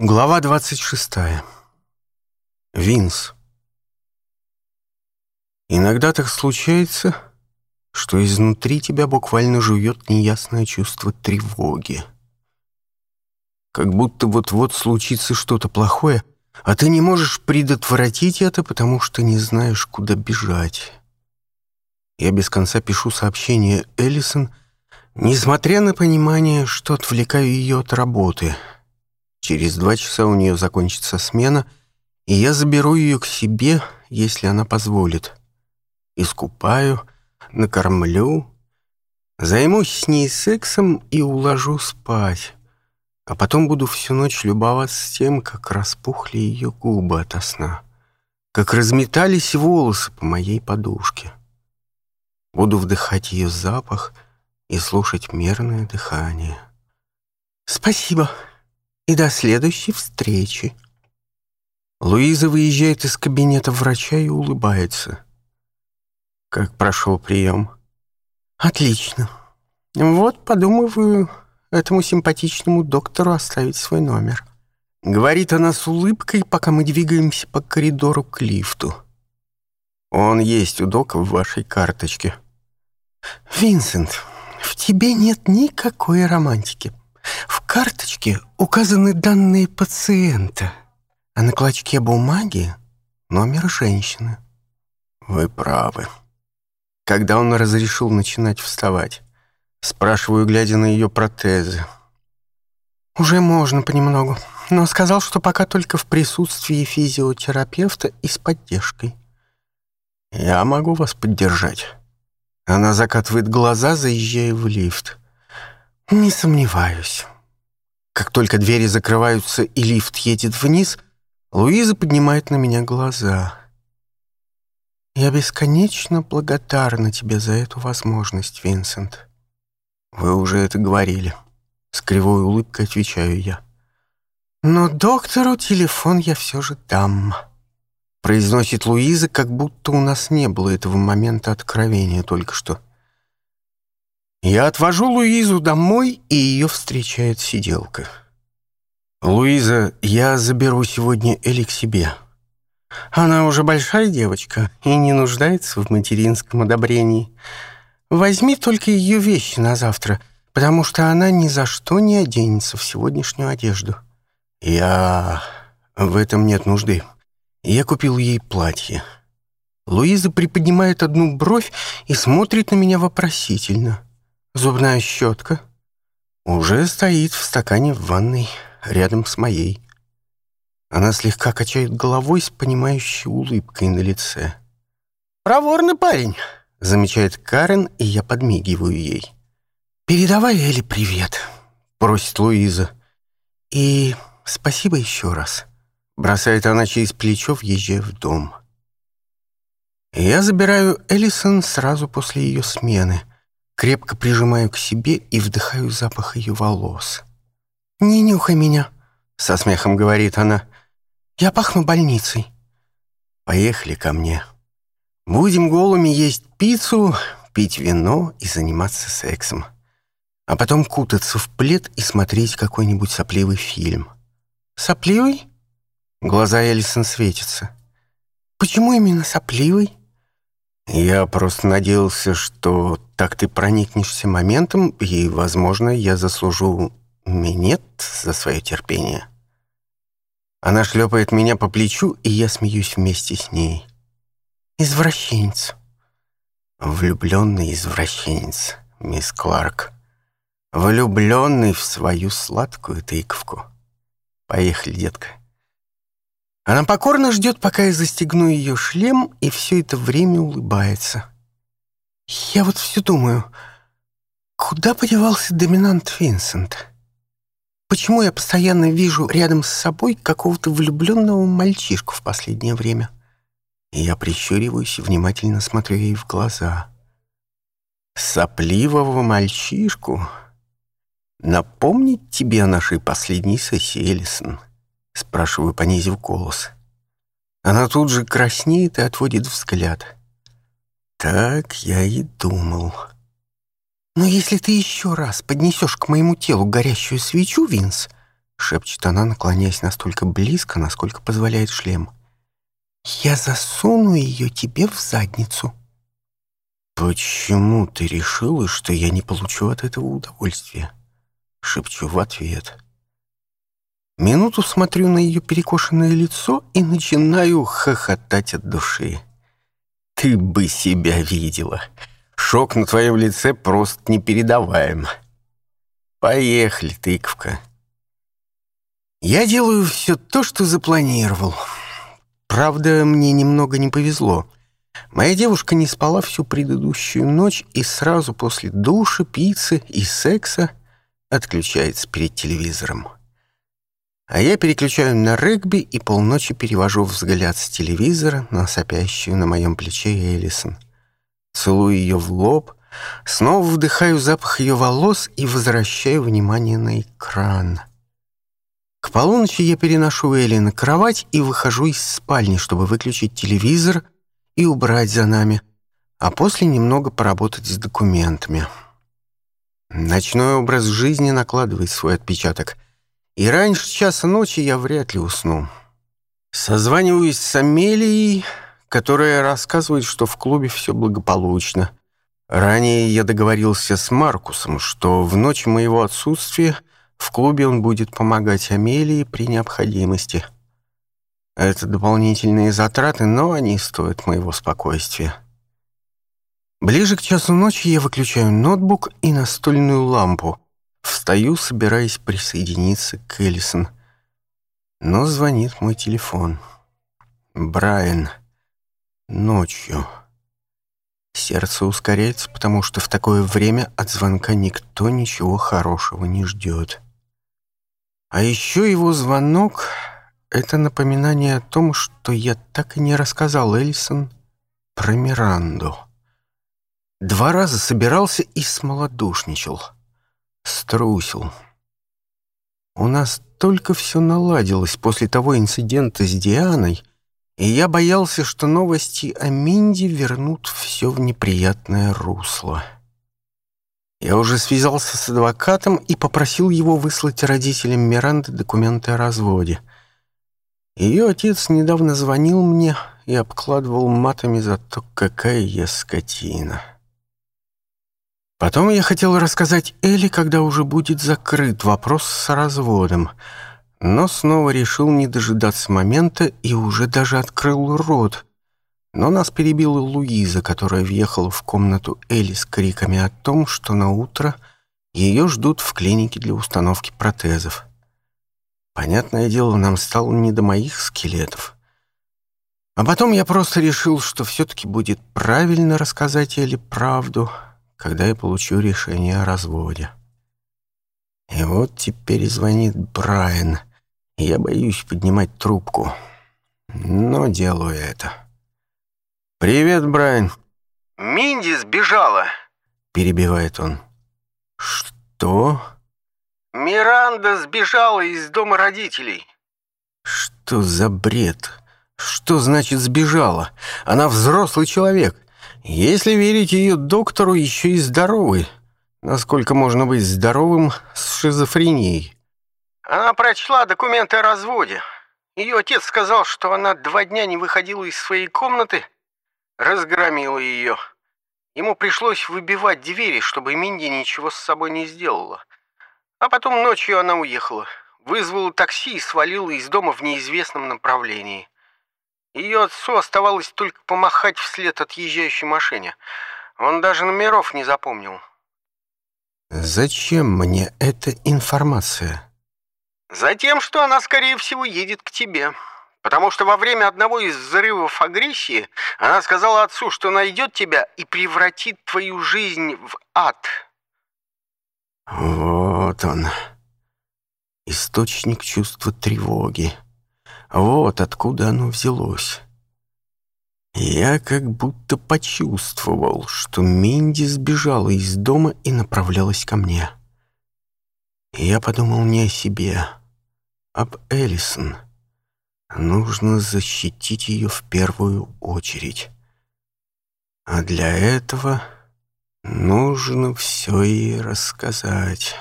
Глава 26. Винс. Иногда так случается, что изнутри тебя буквально жует неясное чувство тревоги. Как будто вот-вот случится что-то плохое, а ты не можешь предотвратить это, потому что не знаешь, куда бежать. Я без конца пишу сообщение Эллисон, несмотря на понимание, что отвлекаю ее от работы — Через два часа у нее закончится смена, и я заберу ее к себе, если она позволит. Искупаю, накормлю, займусь с ней сексом и уложу спать. А потом буду всю ночь любоваться тем, как распухли ее губы ото сна, как разметались волосы по моей подушке. Буду вдыхать ее запах и слушать мерное дыхание. «Спасибо», и до следующей встречи». Луиза выезжает из кабинета врача и улыбается. «Как прошел прием?» «Отлично. Вот, подумываю, этому симпатичному доктору оставить свой номер». Говорит она с улыбкой, пока мы двигаемся по коридору к лифту. «Он есть у дока в вашей карточке». «Винсент, в тебе нет никакой романтики. В карточке указаны данные пациента, а на клочке бумаги — номер женщины. Вы правы. Когда он разрешил начинать вставать? Спрашиваю, глядя на ее протезы. Уже можно понемногу, но сказал, что пока только в присутствии физиотерапевта и с поддержкой. Я могу вас поддержать. Она закатывает глаза, заезжая в лифт. Не сомневаюсь. Как только двери закрываются и лифт едет вниз, Луиза поднимает на меня глаза. Я бесконечно благодарна тебе за эту возможность, Винсент. Вы уже это говорили. С кривой улыбкой отвечаю я. Но доктору телефон я все же дам. Произносит Луиза, как будто у нас не было этого момента откровения только что. — я отвожу Луизу домой, и ее встречает сиделка. «Луиза, я заберу сегодня Эли к себе. Она уже большая девочка и не нуждается в материнском одобрении. Возьми только ее вещи на завтра, потому что она ни за что не оденется в сегодняшнюю одежду». «Я... в этом нет нужды. Я купил ей платье». Луиза приподнимает одну бровь и смотрит на меня вопросительно – зубная щетка уже стоит в стакане в ванной рядом с моей. Она слегка качает головой с понимающей улыбкой на лице. «Проворный парень!» — замечает Карен, и я подмигиваю ей. «Передавай Элли привет!» — просит Луиза. «И спасибо еще раз!» — бросает она через плечо, въезжая в дом. Я забираю Эллисон сразу после ее смены — крепко прижимаю к себе и вдыхаю запах ее волос. «Не нюхай меня!» — со смехом говорит она. «Я пахну больницей». «Поехали ко мне. Будем голыми есть пиццу, пить вино и заниматься сексом. А потом кутаться в плед и смотреть какой-нибудь сопливый фильм». «Сопливый?» Глаза Элисон светятся. «Почему именно сопливый?» Я просто надеялся, что так ты проникнешься моментом, и, возможно, я заслужу минет за свое терпение. Она шлепает меня по плечу, и я смеюсь вместе с ней. Извращенец. Влюбленный извращенец, мисс Кларк. Влюбленный в свою сладкую тыковку. Поехали, детка. Она покорно ждет, пока я застегну ее шлем, и все это время улыбается. Я вот все думаю, куда подевался доминант Винсент? Почему я постоянно вижу рядом с собой какого-то влюбленного мальчишку в последнее время? Я прищуриваюсь и внимательно смотрю ей в глаза. Сопливого мальчишку? Напомнить тебе о нашей последней сессии, Элисон — спрашиваю, понизив голос. Она тут же краснеет и отводит взгляд. Так я и думал. «Но если ты еще раз поднесешь к моему телу горящую свечу, Винс», шепчет она, наклоняясь настолько близко, насколько позволяет шлем, «я засуну ее тебе в задницу». «Почему ты решила, что я не получу от этого удовольствия?» шепчу в ответ. Минуту смотрю на ее перекошенное лицо и начинаю хохотать от души. Ты бы себя видела. Шок на твоем лице просто непередаваем. Поехали, тыквка. Я делаю все то, что запланировал. Правда, мне немного не повезло. Моя девушка не спала всю предыдущую ночь и сразу после души, пиццы и секса отключается перед телевизором. А я переключаю на регби и полночи перевожу взгляд с телевизора на сопящую на моем плече Элисон. Целую ее в лоб, снова вдыхаю запах ее волос и возвращаю внимание на экран. К полуночи я переношу Элли на кровать и выхожу из спальни, чтобы выключить телевизор и убрать за нами, а после немного поработать с документами. Ночной образ жизни накладывает свой отпечаток — и раньше часа ночи я вряд ли усну. Созваниваюсь с Амелией, которая рассказывает, что в клубе все благополучно. Ранее я договорился с Маркусом, что в ночь моего отсутствия в клубе он будет помогать Амелии при необходимости. Это дополнительные затраты, но они стоят моего спокойствия. Ближе к часу ночи я выключаю ноутбук и настольную лампу — Встаю, собираясь присоединиться к Эллисон. Но звонит мой телефон. Брайан. Ночью. Сердце ускоряется, потому что в такое время от звонка никто ничего хорошего не ждет. А еще его звонок — это напоминание о том, что я так и не рассказал Эллисон про Миранду. Два раза собирался и смолодушничал — Струсил. У нас только все наладилось после того инцидента с Дианой, и я боялся, что новости о Минде вернут все в неприятное русло. Я уже связался с адвокатом и попросил его выслать родителям Миранды документы о разводе. Ее отец недавно звонил мне и обкладывал матами за то, какая я скотина. Потом я хотел рассказать Эли, когда уже будет закрыт вопрос с разводом, но снова решил не дожидаться момента и уже даже открыл рот. Но нас перебила Луиза, которая въехала в комнату Эли с криками о том, что на утро ее ждут в клинике для установки протезов. Понятное дело, нам стало не до моих скелетов. А потом я просто решил, что все-таки будет правильно рассказать Эли правду — когда я получу решение о разводе. И вот теперь звонит Брайан, я боюсь поднимать трубку, но делаю это. «Привет, Брайан!» «Минди сбежала!» — перебивает он. «Что?» «Миранда сбежала из дома родителей!» «Что за бред? Что значит сбежала? Она взрослый человек!» Если верить ее доктору, еще и здоровы. Насколько можно быть здоровым с шизофренией? Она прочла документы о разводе. Ее отец сказал, что она два дня не выходила из своей комнаты, разгромила ее. Ему пришлось выбивать двери, чтобы Минди ничего с собой не сделала. А потом ночью она уехала, вызвала такси и свалила из дома в неизвестном направлении. Ее отцу оставалось только помахать вслед отъезжающей машине. Он даже номеров не запомнил. «Зачем мне эта информация?» «Затем, что она, скорее всего, едет к тебе. Потому что во время одного из взрывов агрессии она сказала отцу, что найдет тебя и превратит твою жизнь в ад». «Вот он, источник чувства тревоги». Вот откуда оно взялось. Я как будто почувствовал, что Минди сбежала из дома и направлялась ко мне. Я подумал не о себе, об Элисон. Нужно защитить ее в первую очередь. А для этого нужно все ей рассказать.